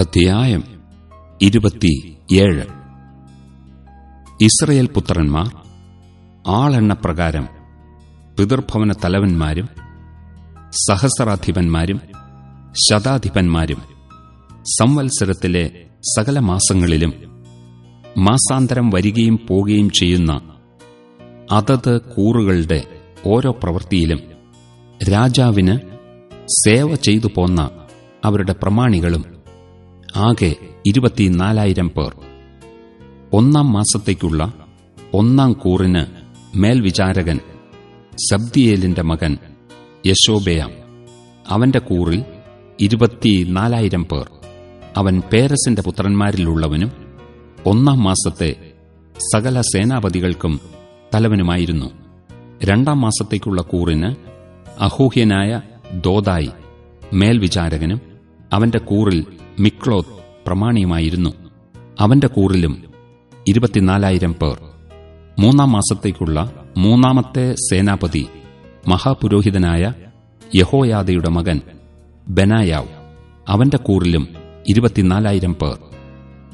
അധ്യായം ഇരുപത്തിയേഴ്. ഇസ്രയേൽ പുത്രന്മാർ ആളെണ്ണപ്രകാരം പിതൃഭവന തലവന്മാരും സഹസ്രാധിപന്മാരും ശതാധിപന്മാരും സംവത്സരത്തിലെ സകല മാസങ്ങളിലും മാസാന്തരം വരികയും പോവുകയും ചെയ്യുന്ന അതത് കൂറുകളുടെ ഓരോ പ്രവൃത്തിയിലും രാജാവിന് സേവ ചെയ്തു പോന്ന അവരുടെ പ്രമാണികളും ആകെ ഇരുപത്തിനാലായിരം പേർ. ഒന്നാം മാസത്തേക്കുള്ള ഒന്നാം കൂറിന് മേൽവിചാരകൻ സബ്ദിയേലിന്റെ മകൻ യശോബയാം. അവന്റെ കൂറിൽ ഇരുപത്തിനാലായിരം പേർ. അവൻ പേരസിന്റെ പുത്രന്മാരിലുള്ളവനും ഒന്നാം മാസത്തെ സകല സേനാപതികൾക്കും തലവനുമായിരുന്നു. രണ്ടാം മാസത്തേക്കുള്ള കൂറിന് അഹൂഹ്യനായ ദോദായി മേൽവിചാരകനും അവന്റെ കൂറിൽ മിക്ലോത്ത് പ്രമാണിയുമായിരുന്നു. അവന്റെ കൂറിലും ഇരുപത്തിനാലായിരം പേർ. മൂന്നാം മാസത്തേക്കുള്ള മൂന്നാമത്തെ സേനാപതി മഹാപുരോഹിതനായ യഹോയാദയുടെ മകൻ ബനായാവ്. അവന്റെ കൂറിലും ഇരുപത്തിനാലായിരം പേർ.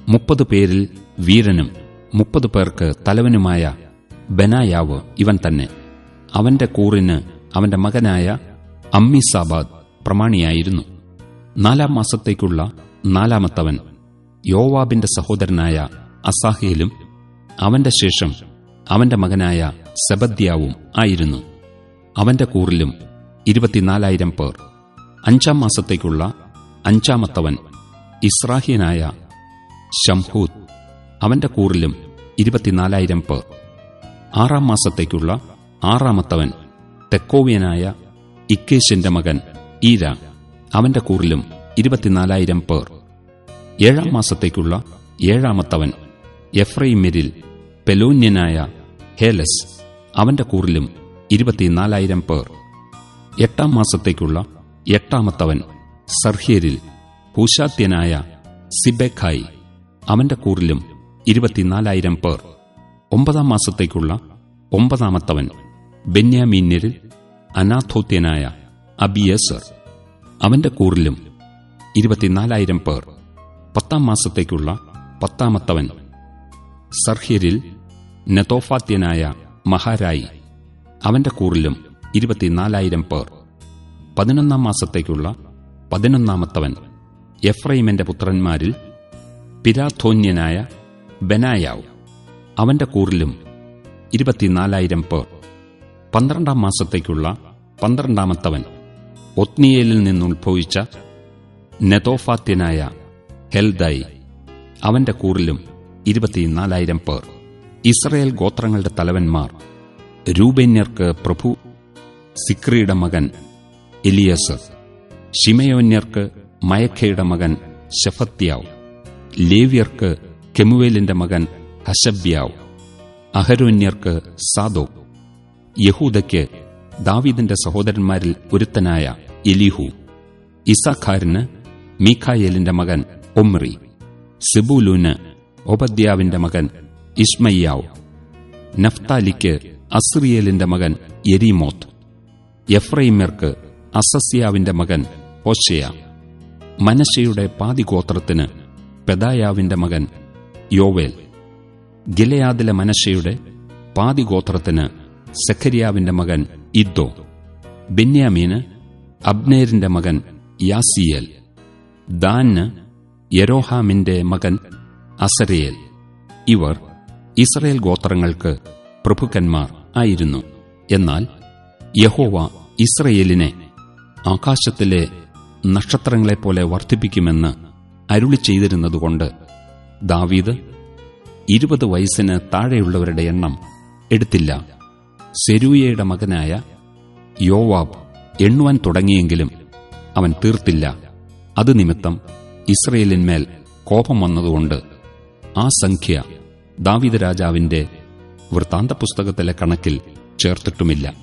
മുപ്പത് പേരിൽ വീരനും മുപ്പത് പേർക്ക് തലവനുമായ ബനായാവ് ഇവൻ തന്നെ. അവന്റെ കൂറിന് അവന്റെ മകനായ അമ്മിസാബാദ് പ്രമാണിയായിരുന്നു. നാലാം മാസത്തേക്കുള്ള നാലാമത്തവൻ യോവാബിന്റെ സഹോദരനായ അസാഹേലും അവന്റെ ശേഷം അവന്റെ മകനായ സബദ്യാവും ആയിരുന്നു. അവന്റെ കൂറിലും ഇരുപത്തിനാലായിരം പേർ. അഞ്ചാം മാസത്തേക്കുള്ള അഞ്ചാമത്തവൻ ഇസ്രാഹ്യനായ ഷംഹൂദ് അവന്റെ കൂറിലും ഇരുപത്തിനാലായിരം പേർ. ആറാം മാസത്തേക്കുള്ള ആറാമത്തവൻ തെക്കോവ്യനായ ഇക്കേശിന്റെ മകൻ ഈര. അവന്റെ കൂറിലും ഇരുപത്തിനാലായിരം പേർ. ഏഴാം മാസത്തേക്കുള്ള ഏഴാമത്തവൻ എഫ്രൈമിരിൽ പെലോന്യനായ ഹേലസ് അവന്റെ കൂറിലും ഇരുപത്തിനാലായിരം പേർ. എട്ടാം മാസത്തേക്കുള്ള എട്ടാമത്തവൻ സർഹ്യരിൽ ഹൂഷാത്യനായ സിബെഖായി അവന്റെ കൂറിലും ഇരുപത്തിനാലായിരം പേർ. ഒമ്പതാം മാസത്തേക്കുള്ള ഒമ്പതാമത്തവൻ ബെന്യാമീന്യരിൽ അനാഥോത്യനായ അബിയസർ അവന്റെ കൂറിലും ഇരുപത്തിനാലായിരം പേർ. പത്താം മാസത്തേക്കുള്ള പത്താമത്തവൻ. സർഹ്യരിൽ നെതോഫാത്യനായ മഹാരായി അവന്റെ കൂറിലും ഇരുപത്തിനാലായിരം പേർ. പതിനൊന്നാം മാസത്തേക്കുള്ള പതിനൊന്നാമത്തവൻ എഫ്രൈമിന്റെ പുത്രന്മാരിൽ പിരാഥോന്യനായ ബനായാവ് അവന്റെ കൂറിലും ഇരുപത്തിനാലായിരം പേർ. പന്ത്രണ്ടാം മാസത്തേക്കുള്ള പന്ത്രണ്ടാമത്തവൻ ഒത്നിയേലിൽ നിന്നുത്ഭവിച്ച നെതോഫാത്യനായ ഹെൽദായി അവന്റെ കൂറിലും ഇരുപത്തിനാലായിരം പേർ. ഇസ്രയേൽ ഗോത്രങ്ങളുടെ തലവന്മാർ. രൂപേന്യർക്ക് പ്രഭു സിക്രിയുടെ മകൻ എലിയസർ ഷിമയോന്യർക്ക് മയഖയുടെ മകൻ ഷഫത്യാവ് ലേവ്യർക്ക് കെമുവേലിന്റെ മകൻ ഹശബ്യാവ് അഹരോന്യർക്ക് സാദോ യഹൂദയ്ക്ക് ദാവീദിന്റെ സഹോദരന്മാരിൽ ഒരുത്തനായ എലിഹു. ഇസാഖാരിന് മീഖായേലിന്റെ മകൻ ഒമ്രി സിബൂലൂന് ഒബദ്യാവിന്റെ മകൻ ഇസ്മയ്യാവ് നഫ്താലിക്ക് അസ്രിയേലിന്റെ മകൻ എരിമോത്ത് എഫ്രൈമ്യർക്ക് അസസ്യാവിന്റെ മകൻ ഹോശയ മനശയുടെ പാതിഗോത്രത്തിന് പെദായാവിന്റെ മകൻ യോവേൽ ഗിലയാദിലെ മനശയുടെ പാതിഗോത്രത്തിന് സെഖരിയാവിന്റെ മകൻ ഇദ്ദോ ബെന്യാമീന് അബ്നേരിന്റെ മകൻ യാസിയേൽ ദാന് യരോഹാമിന്റെ മകൻ അസരയേൽ. ഇവർ ഇസ്രയേൽ ഗോത്രങ്ങൾക്ക് പ്രഭുക്കന്മാർ ആയിരുന്നു. എന്നാൽ യഹോവ ഇസ്രയേലിനെ ആകാശത്തിലെ നക്ഷത്രങ്ങളെപ്പോലെ വർദ്ധിപ്പിക്കുമെന്ന് അരുളി ചെയ്തിരുന്നതുകൊണ്ട് ദാവീദ് ഇരുപത് വയസ്സിന് താഴെയുള്ളവരുടെ എണ്ണം എടുത്തില്ല. സെരൂയയുടെ മകനായ യോവാബ് എണ്ണുവാൻ തുടങ്ങിയെങ്കിലും അവൻ തീർത്തില്ല. അത് നിമിത്തം ഇസ്രയേലിന്മേൽ കോപം വന്നതുകൊണ്ട് ആ സംഖ്യ ദാവിദ് രാജാവിന്റെ വൃത്താന്ത പുസ്തകത്തിലെ കണക്കിൽ ചേർത്തിട്ടുമില്ല.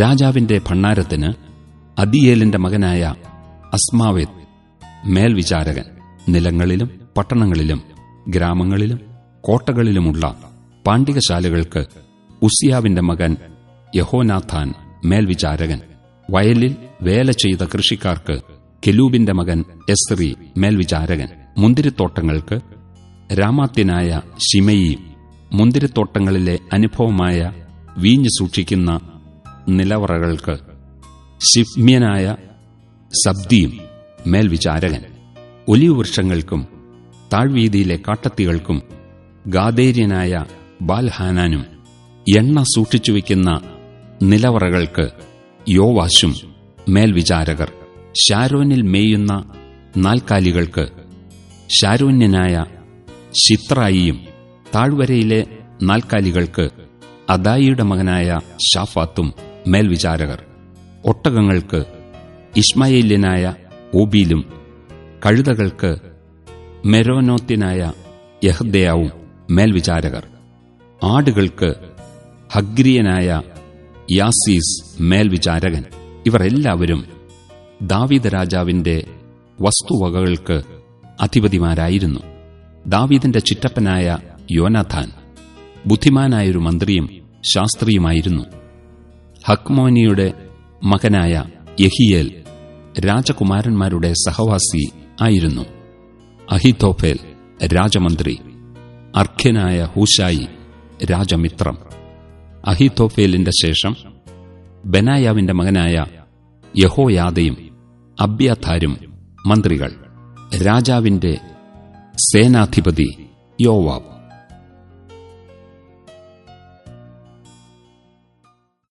രാജാവിന്റെ ഭണ്ണാരത്തിന് അദിയേലിന്റെ മകനായ അസ്മാവേത് മേൽവിചാരകൻ. നിലങ്ങളിലും പട്ടണങ്ങളിലും ഗ്രാമങ്ങളിലും കോട്ടകളിലുമുള്ള പാണ്ഡികശാലകൾക്ക് ഉസിയാവിന്റെ മകൻ യഹോനാഥാൻ മേൽവിചാരകൻ. വയലിൽ വേല ചെയ്ത കൃഷിക്കാർക്ക് കെലൂബിന്റെ മകൻ എസ്രി മേൽവിചാരകൻ. മുന്തിരിത്തോട്ടങ്ങൾക്ക് രാമാത്യനായ ഷിമയി മുന്തിരിത്തോട്ടങ്ങളിലെ അനുഭവമായ വീഞ്ഞു സൂക്ഷിക്കുന്ന നിലവറകൾക്ക് ശിഫ്മ്യനായ സബ്ദിയും മേൽവിചാരകൻ. ഒലിവ് വൃക്ഷങ്ങൾക്കും താഴ്വീതിയിലെ കാട്ടത്തികൾക്കും ഗാദേര്യനായ ബാൽഹാനാനും എണ്ണ സൂക്ഷിച്ചുവെക്കുന്ന നിലവറകൾക്ക് യോവാശും മേൽവിചാരകർ. ഷാരോനിൽ മേയുന്ന നാൽക്കാലികൾക്ക് ഷാരോന്യനായ ഷിത്രായിയും താഴ്വരയിലെ നാൽക്കാലികൾക്ക് അദായിയുടെ മകനായ ഷാഫാത്തും മേൽവിചാരകർ. ഒട്ടകങ്ങൾക്ക് ഇസ്മായേല്യനായ ഓബീലും കഴുതകൾക്ക് മെരോനോത്തിനായ യഹ്ദയാവും മേൽവിചാരകർ. ആടുകൾക്ക് ഹഗ്രിയനായ യാസീസ് മേൽവിചാരകൻ. ഇവർ എല്ലാവരും ദാവീദ് രാജാവിന്റെ വസ്തുവകകൾക്ക് അധിപതിമാരായിരുന്നു. ദാവീദിന്റെ ചിറ്റപ്പനായ യോനാഥാൻ ബുദ്ധിമാനായൊരു മന്ത്രിയും ശാസ്ത്രിയുമായിരുന്നു. ഹക്മോനിയുടെ മകനായ യഹിയേൽ രാജകുമാരന്മാരുടെ സഹവാസി ആയിരുന്നു. അഹിതോഫേൽ രാജമന്ത്രി അർഖ്യനായ ഹൂഷായി രാജമിത്രം. അഹിതോഫേലിന്റെ ശേഷം ബനായാവിന്റെ മകനായ യഹോയാദയും അബ്യാഥാരും മന്ത്രികൾ. രാജാവിന്റെ സേനാധിപതി യോവാബ്.